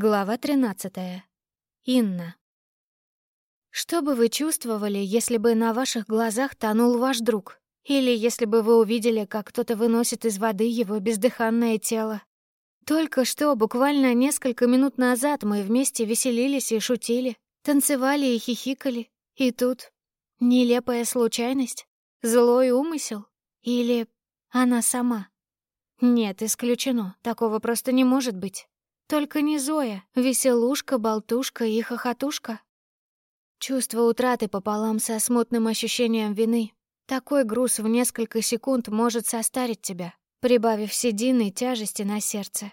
Глава 13. Инна. Что бы вы чувствовали, если бы на ваших глазах тонул ваш друг? Или если бы вы увидели, как кто-то выносит из воды его бездыханное тело? Только что, буквально несколько минут назад, мы вместе веселились и шутили, танцевали и хихикали. И тут нелепая случайность, злой умысел или она сама? Нет, исключено, такого просто не может быть. Только не Зоя, веселушка, болтушка и хохотушка. Чувство утраты пополам со смутным ощущением вины. Такой груз в несколько секунд может состарить тебя, прибавив седины тяжести на сердце.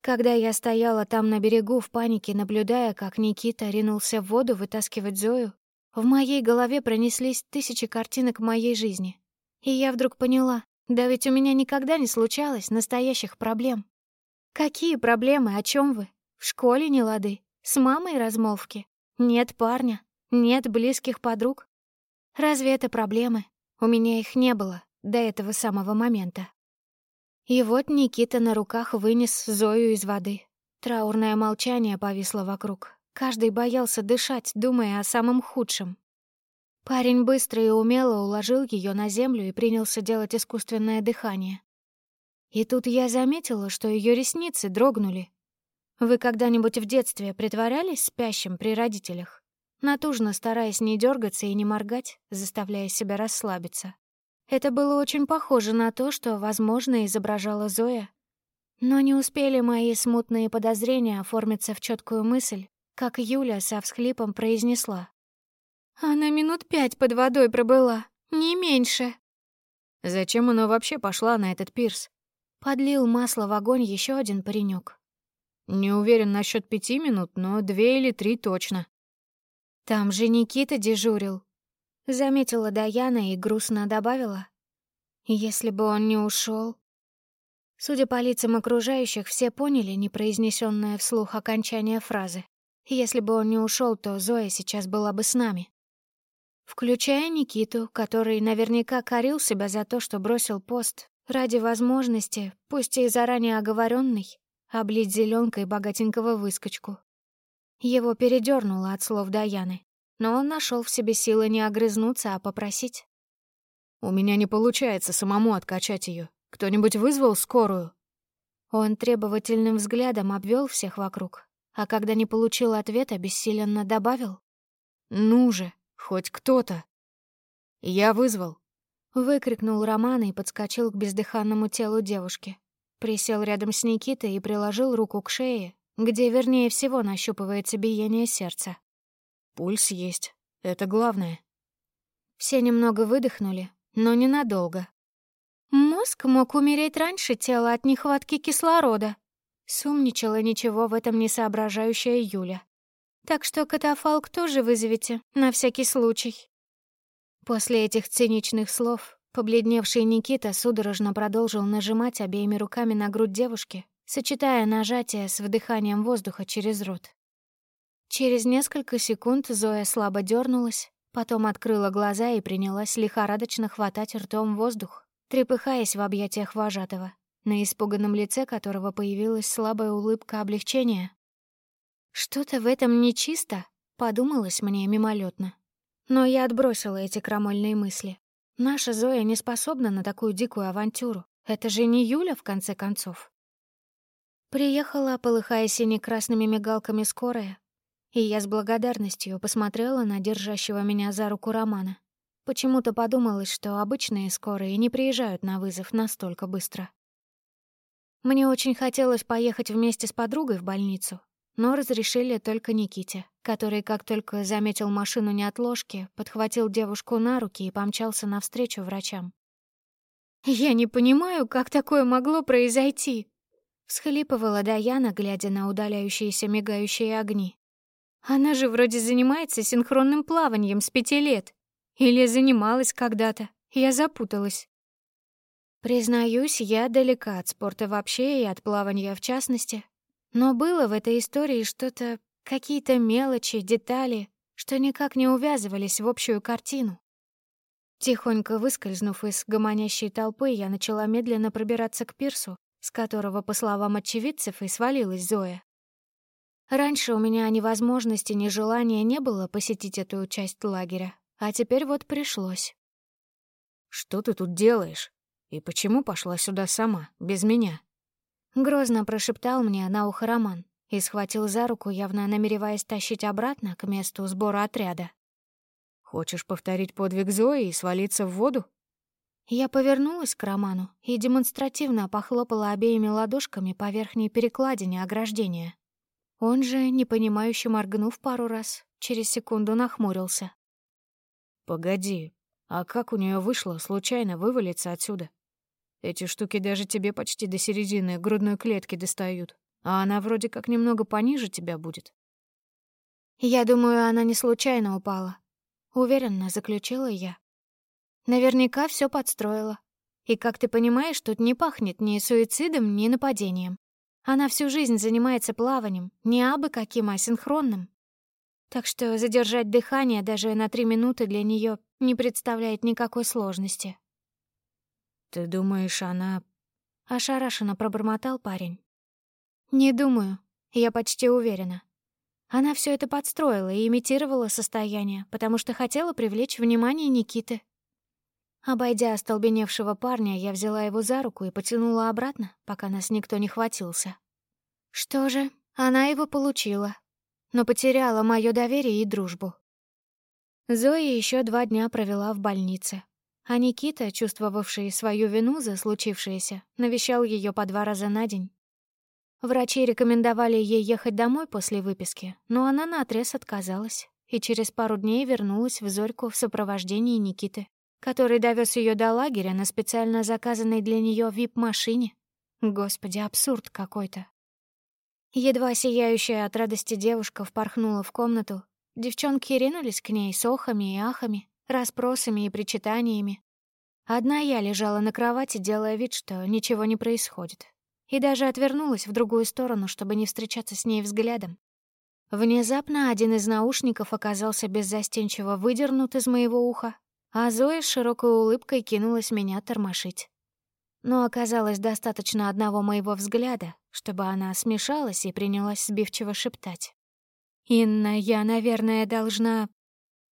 Когда я стояла там на берегу в панике, наблюдая, как Никита ринулся в воду вытаскивать Зою, в моей голове пронеслись тысячи картинок моей жизни. И я вдруг поняла, да ведь у меня никогда не случалось настоящих проблем. «Какие проблемы? О чем вы? В школе не лады? С мамой размолвки? Нет парня? Нет близких подруг? Разве это проблемы? У меня их не было до этого самого момента». И вот Никита на руках вынес Зою из воды. Траурное молчание повисло вокруг. Каждый боялся дышать, думая о самом худшем. Парень быстро и умело уложил ее на землю и принялся делать искусственное дыхание. И тут я заметила, что ее ресницы дрогнули. Вы когда-нибудь в детстве притворялись спящим при родителях? Натужно стараясь не дергаться и не моргать, заставляя себя расслабиться. Это было очень похоже на то, что, возможно, изображала Зоя. Но не успели мои смутные подозрения оформиться в четкую мысль, как Юля со всхлипом произнесла. «Она минут пять под водой пробыла, не меньше». «Зачем она вообще пошла на этот пирс?» Подлил масло в огонь еще один паренек. Не уверен насчет пяти минут, но две или три точно. Там же Никита дежурил. Заметила Даяна и грустно добавила. Если бы он не ушел. Судя по лицам окружающих, все поняли непроизнесенное вслух окончание фразы. Если бы он не ушел, то Зоя сейчас была бы с нами. Включая Никиту, который наверняка корил себя за то, что бросил пост, Ради возможности, пусть и заранее оговоренной, облить зеленкой богатенького выскочку. Его передернуло от слов Даяны, но он нашел в себе силы не огрызнуться, а попросить. «У меня не получается самому откачать ее. Кто-нибудь вызвал скорую?» Он требовательным взглядом обвел всех вокруг, а когда не получил ответа, бессиленно добавил. «Ну же, хоть кто-то!» «Я вызвал», Выкрикнул Роман и подскочил к бездыханному телу девушки. Присел рядом с Никитой и приложил руку к шее, где вернее всего нащупывается биение сердца. «Пульс есть. Это главное». Все немного выдохнули, но ненадолго. «Мозг мог умереть раньше тела от нехватки кислорода», — сумничала ничего в этом не соображающая Юля. «Так что катафалк тоже вызовете, на всякий случай». После этих циничных слов побледневший Никита судорожно продолжил нажимать обеими руками на грудь девушки, сочетая нажатие с вдыханием воздуха через рот. Через несколько секунд Зоя слабо дернулась, потом открыла глаза и принялась лихорадочно хватать ртом воздух, трепыхаясь в объятиях вожатого, на испуганном лице которого появилась слабая улыбка облегчения. «Что-то в этом нечисто», — подумалось мне мимолетно. Но я отбросила эти крамольные мысли. Наша Зоя не способна на такую дикую авантюру. Это же не Юля, в конце концов. Приехала, полыхая сине-красными мигалками скорая, и я с благодарностью посмотрела на держащего меня за руку Романа. Почему-то подумалось, что обычные скорые не приезжают на вызов настолько быстро. Мне очень хотелось поехать вместе с подругой в больницу, но разрешили только Никите, который, как только заметил машину неотложки, подхватил девушку на руки и помчался навстречу врачам. «Я не понимаю, как такое могло произойти», — всхлипывала Даяна, глядя на удаляющиеся мигающие огни. «Она же вроде занимается синхронным плаванием с пяти лет. Или занималась когда-то. Я запуталась». Признаюсь, я далека от спорта вообще и от плавания в частности, но было в этой истории что-то, какие-то мелочи, детали, что никак не увязывались в общую картину. Тихонько выскользнув из гомонящей толпы, я начала медленно пробираться к пирсу, с которого, по словам очевидцев, и свалилась Зоя. Раньше у меня ни возможности, ни желания не было посетить эту часть лагеря, а теперь вот пришлось. «Что ты тут делаешь? И почему пошла сюда сама, без меня?» Грозно прошептал мне на ухо Роман и схватил за руку, явно намереваясь тащить обратно к месту сбора отряда. «Хочешь повторить подвиг Зои и свалиться в воду?» Я повернулась к Роману и демонстративно похлопала обеими ладошками по верхней перекладине ограждения. Он же, непонимающе моргнув пару раз, через секунду нахмурился. «Погоди, а как у нее вышло случайно вывалиться отсюда? Эти штуки даже тебе почти до середины грудной клетки достают, а она вроде как немного пониже тебя будет». «Я думаю, она не случайно упала», — уверенно заключила я. Наверняка все подстроила. И, как ты понимаешь, тут не пахнет ни суицидом, ни нападением. Она всю жизнь занимается плаванием, не абы каким, а синхронным. Так что задержать дыхание даже на три минуты для нее не представляет никакой сложности. «Ты думаешь, она...» — ошарашенно пробормотал парень. «Не думаю. Я почти уверена. Она все это подстроила и имитировала состояние, потому что хотела привлечь внимание Никиты. Обойдя остолбеневшего парня, я взяла его за руку и потянула обратно, пока нас никто не хватился. Что же, она его получила, но потеряла мое доверие и дружбу. Зоя еще два дня провела в больнице, а Никита, чувствовавший свою вину за случившееся, навещал ее по два раза на день. Врачи рекомендовали ей ехать домой после выписки, но она наотрез отказалась и через пару дней вернулась в Зорьку в сопровождении Никиты который довез ее до лагеря на специально заказанной для нее вип-машине. Господи, абсурд какой-то. Едва сияющая от радости девушка впорхнула в комнату. Девчонки ринулись к ней с охами и ахами, расспросами и причитаниями. Одна я лежала на кровати, делая вид, что ничего не происходит. И даже отвернулась в другую сторону, чтобы не встречаться с ней взглядом. Внезапно один из наушников оказался беззастенчиво выдернут из моего уха, а Зоя с широкой улыбкой кинулась меня тормошить. Но оказалось достаточно одного моего взгляда, чтобы она смешалась и принялась сбивчиво шептать. «Инна, я, наверное, должна...»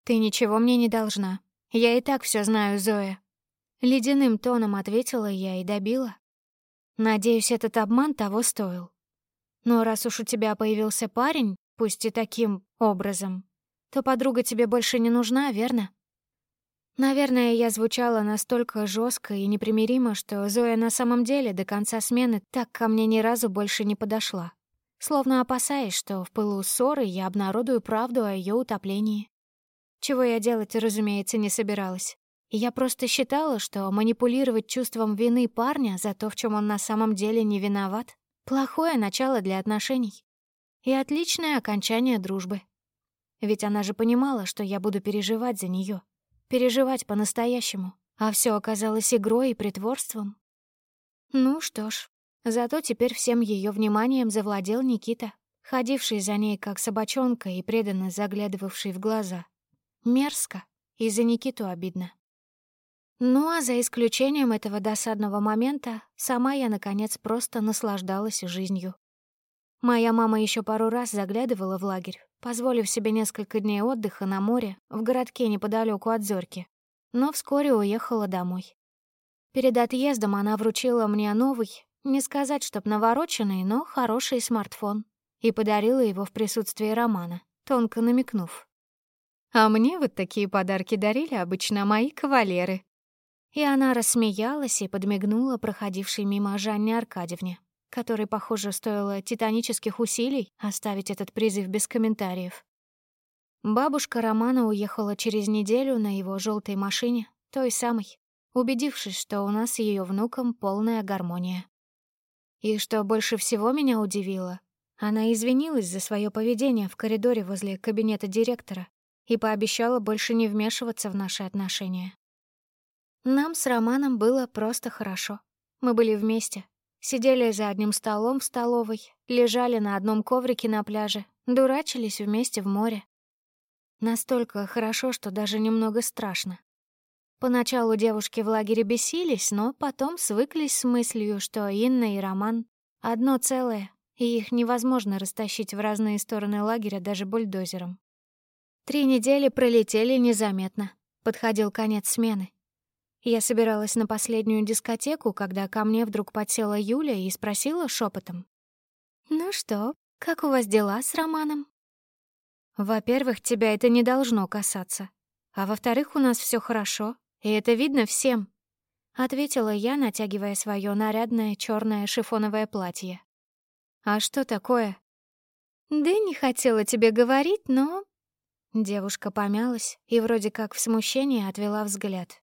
«Ты ничего мне не должна. Я и так все знаю, Зоя». Ледяным тоном ответила я и добила. «Надеюсь, этот обман того стоил. Но раз уж у тебя появился парень, пусть и таким образом, то подруга тебе больше не нужна, верно?» Наверное, я звучала настолько жестко и непримиримо, что Зоя на самом деле до конца смены так ко мне ни разу больше не подошла. Словно опасаясь, что в пылу ссоры я обнародую правду о ее утоплении. Чего я делать, разумеется, не собиралась. Я просто считала, что манипулировать чувством вины парня за то, в чем он на самом деле не виноват, плохое начало для отношений и отличное окончание дружбы. Ведь она же понимала, что я буду переживать за нее переживать по-настоящему, а все оказалось игрой и притворством. Ну что ж, зато теперь всем ее вниманием завладел Никита, ходивший за ней как собачонка и преданно заглядывавший в глаза. Мерзко, и за Никиту обидно. Ну а за исключением этого досадного момента, сама я, наконец, просто наслаждалась жизнью. Моя мама еще пару раз заглядывала в лагерь, позволив себе несколько дней отдыха на море в городке неподалеку от Зорьки, но вскоре уехала домой. Перед отъездом она вручила мне новый, не сказать, чтоб навороченный, но хороший смартфон, и подарила его в присутствии Романа, тонко намекнув. «А мне вот такие подарки дарили обычно мои кавалеры». И она рассмеялась и подмигнула проходившей мимо Жанне Аркадьевне которой, похоже, стоило титанических усилий оставить этот призыв без комментариев. Бабушка Романа уехала через неделю на его желтой машине, той самой, убедившись, что у нас с ее внуком полная гармония. И что больше всего меня удивило, она извинилась за свое поведение в коридоре возле кабинета директора и пообещала больше не вмешиваться в наши отношения. Нам с Романом было просто хорошо. Мы были вместе, Сидели за одним столом в столовой, лежали на одном коврике на пляже, дурачились вместе в море. Настолько хорошо, что даже немного страшно. Поначалу девушки в лагере бесились, но потом свыклись с мыслью, что Инна и Роман — одно целое, и их невозможно растащить в разные стороны лагеря даже бульдозером. Три недели пролетели незаметно. Подходил конец смены. Я собиралась на последнюю дискотеку, когда ко мне вдруг подсела Юля и спросила шепотом: «Ну что, как у вас дела с Романом?» «Во-первых, тебя это не должно касаться. А во-вторых, у нас все хорошо, и это видно всем», — ответила я, натягивая свое нарядное черное шифоновое платье. «А что такое?» «Да не хотела тебе говорить, но...» Девушка помялась и вроде как в смущении отвела взгляд.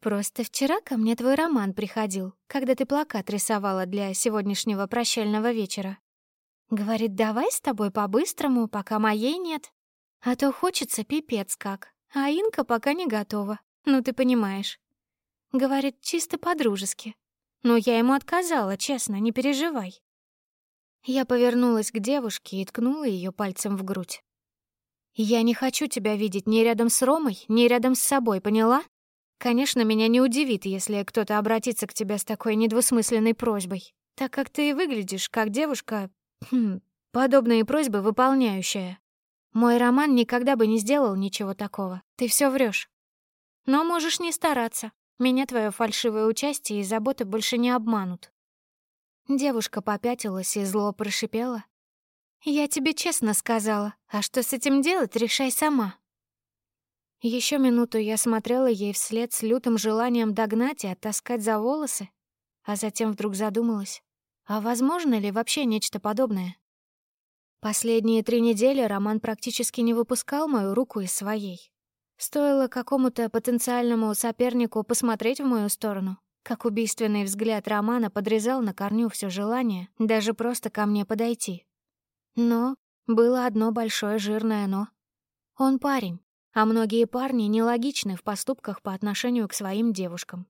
«Просто вчера ко мне твой роман приходил, когда ты плакат рисовала для сегодняшнего прощального вечера. Говорит, давай с тобой по-быстрому, пока моей нет. А то хочется пипец как, а Инка пока не готова, ну ты понимаешь. Говорит, чисто по-дружески. Но я ему отказала, честно, не переживай. Я повернулась к девушке и ткнула ее пальцем в грудь. «Я не хочу тебя видеть ни рядом с Ромой, ни рядом с собой, поняла? Конечно, меня не удивит, если кто-то обратится к тебе с такой недвусмысленной просьбой, так как ты и выглядишь как девушка, хм, подобные просьбы выполняющая. Мой Роман никогда бы не сделал ничего такого, ты все врешь. Но можешь не стараться, меня твое фальшивое участие и забота больше не обманут. Девушка попятилась и зло прошипела. «Я тебе честно сказала, а что с этим делать, решай сама». Еще минуту я смотрела ей вслед с лютым желанием догнать и оттаскать за волосы, а затем вдруг задумалась, а возможно ли вообще нечто подобное? Последние три недели Роман практически не выпускал мою руку из своей. Стоило какому-то потенциальному сопернику посмотреть в мою сторону, как убийственный взгляд Романа подрезал на корню все желание даже просто ко мне подойти. Но было одно большое жирное «но». Он парень, а многие парни нелогичны в поступках по отношению к своим девушкам.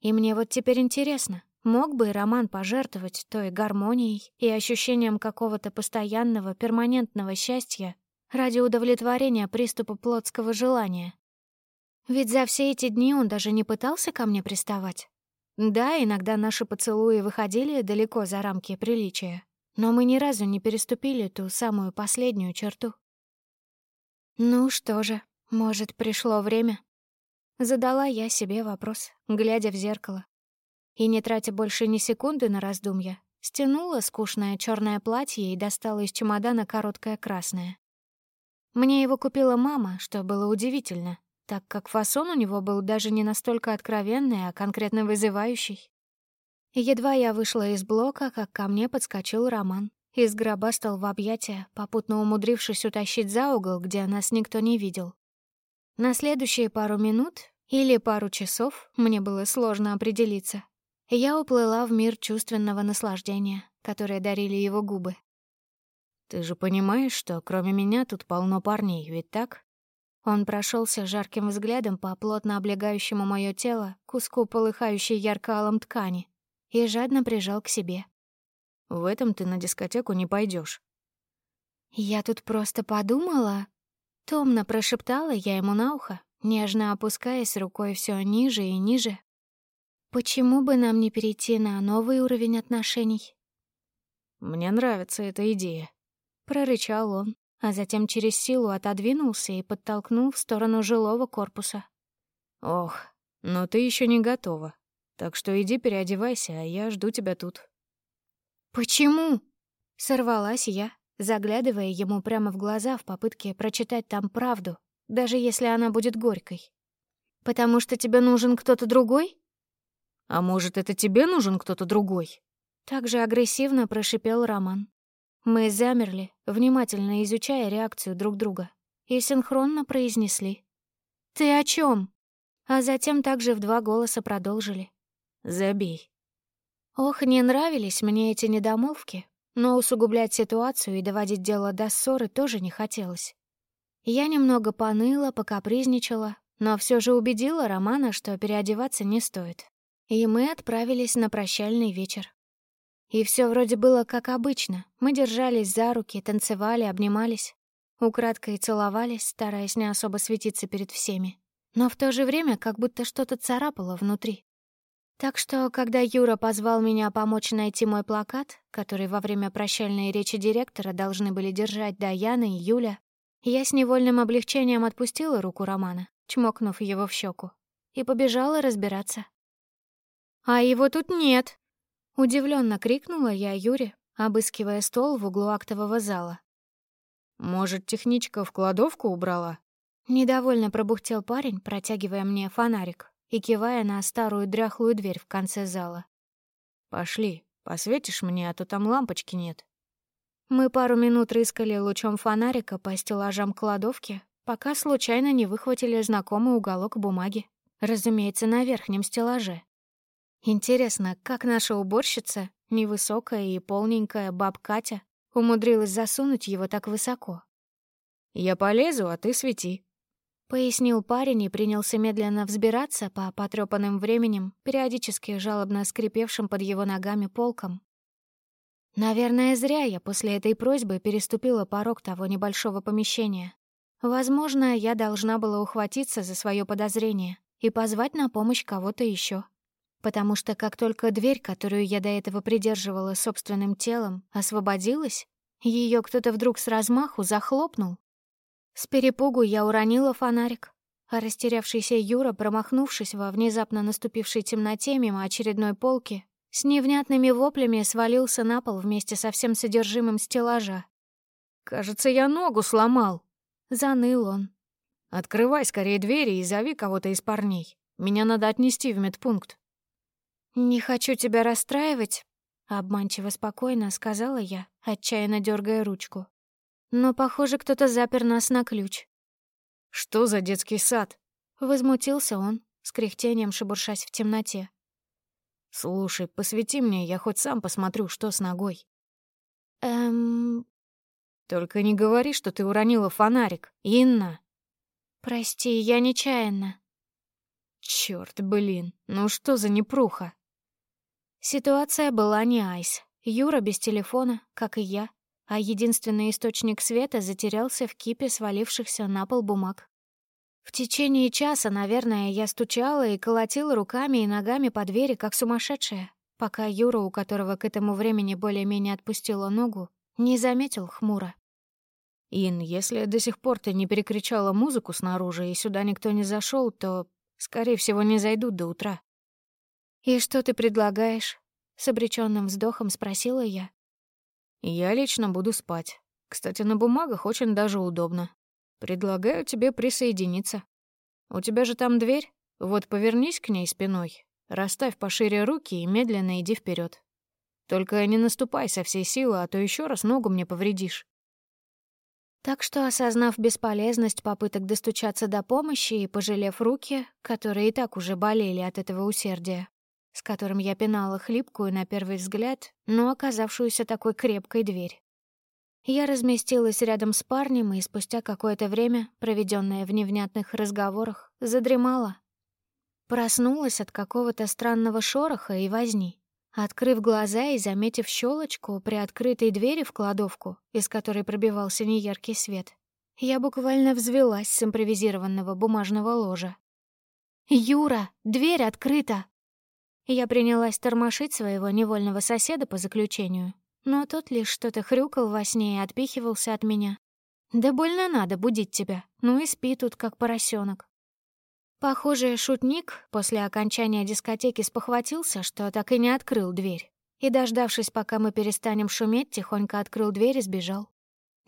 И мне вот теперь интересно, мог бы Роман пожертвовать той гармонией и ощущением какого-то постоянного, перманентного счастья ради удовлетворения приступа плотского желания? Ведь за все эти дни он даже не пытался ко мне приставать. Да, иногда наши поцелуи выходили далеко за рамки приличия, но мы ни разу не переступили ту самую последнюю черту. Ну что же, может, пришло время? Задала я себе вопрос, глядя в зеркало. И, не тратя больше ни секунды на раздумья, стянула скучное черное платье и достала из чемодана короткое красное. Мне его купила мама, что было удивительно так как фасон у него был даже не настолько откровенный, а конкретно вызывающий. Едва я вышла из блока, как ко мне подскочил Роман и сгробастал в объятия, попутно умудрившись утащить за угол, где нас никто не видел. На следующие пару минут или пару часов, мне было сложно определиться, я уплыла в мир чувственного наслаждения, которое дарили его губы. «Ты же понимаешь, что кроме меня тут полно парней, ведь так?» Он прошелся жарким взглядом по плотно облегающему мое тело куску полыхающей ярко-алом ткани и жадно прижал к себе. «В этом ты на дискотеку не пойдешь. «Я тут просто подумала...» Томно прошептала я ему на ухо, нежно опускаясь рукой все ниже и ниже. «Почему бы нам не перейти на новый уровень отношений?» «Мне нравится эта идея», — прорычал он, а затем через силу отодвинулся и подтолкнул в сторону жилого корпуса. «Ох, но ты еще не готова. Так что иди переодевайся, а я жду тебя тут». «Почему?» — сорвалась я, заглядывая ему прямо в глаза в попытке прочитать там правду, даже если она будет горькой. «Потому что тебе нужен кто-то другой?» «А может, это тебе нужен кто-то другой?» Так же агрессивно прошипел Роман. Мы замерли, внимательно изучая реакцию друг друга, и синхронно произнесли. «Ты о чем? А затем также в два голоса продолжили. «Забей». Ох, не нравились мне эти недомолвки, но усугублять ситуацию и доводить дело до ссоры тоже не хотелось. Я немного поныла, покапризничала, но все же убедила Романа, что переодеваться не стоит. И мы отправились на прощальный вечер. И все вроде было как обычно. Мы держались за руки, танцевали, обнимались. Украдкой целовались, стараясь не особо светиться перед всеми. Но в то же время как будто что-то царапало внутри. Так что, когда Юра позвал меня помочь найти мой плакат, который во время прощальной речи директора должны были держать Даяна и Юля, я с невольным облегчением отпустила руку Романа, чмокнув его в щеку, и побежала разбираться. «А его тут нет!» — удивленно крикнула я Юре, обыскивая стол в углу актового зала. «Может, техничка в кладовку убрала?» Недовольно пробухтел парень, протягивая мне фонарик и кивая на старую дряхлую дверь в конце зала. «Пошли, посветишь мне, а то там лампочки нет». Мы пару минут рыскали лучом фонарика по стеллажам кладовки, пока случайно не выхватили знакомый уголок бумаги, разумеется, на верхнем стеллаже. Интересно, как наша уборщица, невысокая и полненькая баб Катя, умудрилась засунуть его так высоко? «Я полезу, а ты свети», — пояснил парень и принялся медленно взбираться по потрёпанным временем, периодически жалобно скрипевшим под его ногами полкам. Наверное, зря я после этой просьбы переступила порог того небольшого помещения. Возможно, я должна была ухватиться за свое подозрение и позвать на помощь кого-то еще, Потому что как только дверь, которую я до этого придерживала собственным телом, освободилась, ее кто-то вдруг с размаху захлопнул, с перепугу я уронила фонарик, а растерявшийся Юра, промахнувшись во внезапно наступившей темноте мимо очередной полки, с невнятными воплями свалился на пол вместе со всем содержимым стеллажа. «Кажется, я ногу сломал», — заныл он. «Открывай скорее двери и зови кого-то из парней. Меня надо отнести в медпункт». «Не хочу тебя расстраивать», — обманчиво спокойно сказала я, отчаянно дергая ручку. Но, похоже, кто-то запер нас на ключ. «Что за детский сад?» — возмутился он, с кряхтением шебуршась в темноте. «Слушай, посвети мне, я хоть сам посмотрю, что с ногой». «Эм...» «Только не говори, что ты уронила фонарик, Инна!» «Прости, я нечаянно». Чёрт, блин, ну что за непруха?» Ситуация была не айс. Юра без телефона, как и я, а единственный источник света затерялся в кипе свалившихся на пол бумаг. В течение часа, наверное, я стучала и колотила руками и ногами по двери, как сумасшедшая, пока Юра, у которого к этому времени более-менее отпустила ногу, не заметил хмуро. «Ин, если до сих пор ты не перекричала музыку снаружи и сюда никто не зашел, то, скорее всего, не зайдут до утра». «И что ты предлагаешь?» — с обречённым вздохом спросила я, я лично буду спать. Кстати, на бумагах очень даже удобно. Предлагаю тебе присоединиться. У тебя же там дверь? Вот повернись к ней спиной, расставь пошире руки и медленно иди вперед. Только не наступай со всей силы, а то еще раз ногу мне повредишь. Так что, осознав бесполезность попыток достучаться до помощи и пожалев руки, которые и так уже болели от этого усердия, с которым я пинала хлипкую на первый взгляд, но оказавшуюся такой крепкой дверь. Я разместилась рядом с парнем и спустя какое-то время, проведенное в невнятных разговорах, задремала. Проснулась от какого-то странного шороха и возни. Открыв глаза и заметив щелочку при открытой двери в кладовку, из которой пробивался неяркий свет, я буквально взвелась с импровизированного бумажного ложа. «Юра, дверь открыта!» Я принялась тормошить своего невольного соседа по заключению, но тот лишь что-то хрюкал во сне и отпихивался от меня. «Да больно надо будить тебя, ну и спи тут, как поросенок. Похоже, шутник после окончания дискотеки спохватился, что так и не открыл дверь, и, дождавшись, пока мы перестанем шуметь, тихонько открыл дверь и сбежал.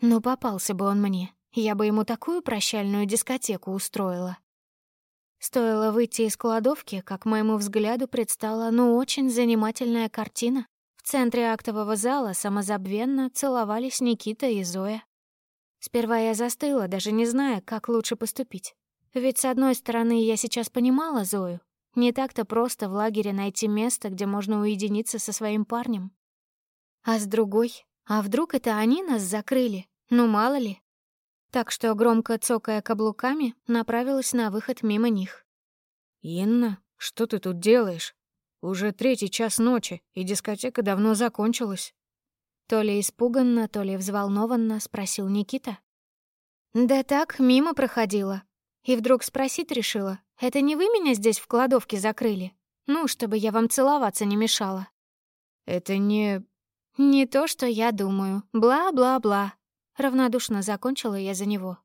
Ну, попался бы он мне, я бы ему такую прощальную дискотеку устроила. Стоило выйти из кладовки, как моему взгляду предстала ну очень занимательная картина. В центре актового зала самозабвенно целовались Никита и Зоя. Сперва я застыла, даже не зная, как лучше поступить. Ведь, с одной стороны, я сейчас понимала Зою. Не так-то просто в лагере найти место, где можно уединиться со своим парнем. А с другой, а вдруг это они нас закрыли? Ну, мало ли, так что, громко цокая каблуками, направилась на выход мимо них. «Инна, что ты тут делаешь? Уже третий час ночи, и дискотека давно закончилась». То ли испуганно, то ли взволнованно спросил Никита. «Да так, мимо проходила. И вдруг спросить решила, это не вы меня здесь в кладовке закрыли? Ну, чтобы я вам целоваться не мешала. Это не... Не то, что я думаю. Бла-бла-бла. Равнодушно закончила я за него.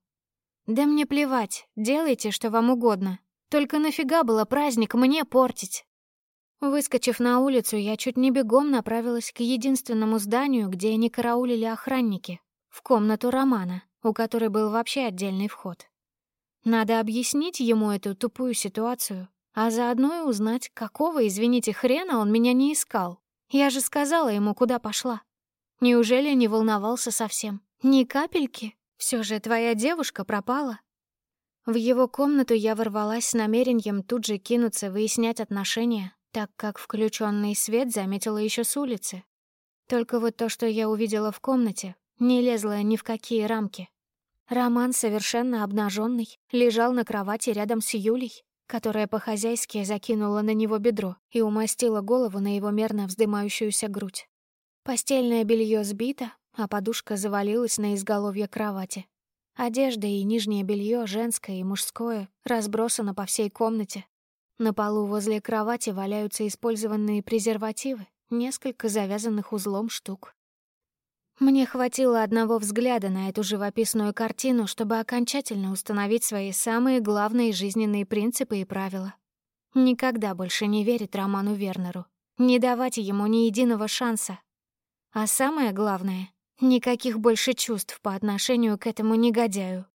Да мне плевать, делайте, что вам угодно. Только нафига было праздник мне портить? Выскочив на улицу, я чуть не бегом направилась к единственному зданию, где не караулили охранники, в комнату Романа, у которой был вообще отдельный вход. Надо объяснить ему эту тупую ситуацию, а заодно и узнать, какого, извините, хрена он меня не искал. Я же сказала ему, куда пошла. Неужели не волновался совсем? Ни капельки? Все же твоя девушка пропала. В его комнату я ворвалась с намерением тут же кинуться выяснять отношения, так как включенный свет заметила еще с улицы. Только вот то, что я увидела в комнате, не лезло ни в какие рамки. Роман, совершенно обнаженный, лежал на кровати рядом с Юлей, которая по-хозяйски закинула на него бедро и умастила голову на его мерно вздымающуюся грудь. Постельное белье сбито, а подушка завалилась на изголовье кровати. Одежда и нижнее белье, женское и мужское, разбросано по всей комнате, на полу возле кровати валяются использованные презервативы, несколько завязанных узлом штук. Мне хватило одного взгляда на эту живописную картину, чтобы окончательно установить свои самые главные жизненные принципы и правила. Никогда больше не верить Роману Вернеру, не давать ему ни единого шанса. А самое главное — никаких больше чувств по отношению к этому негодяю.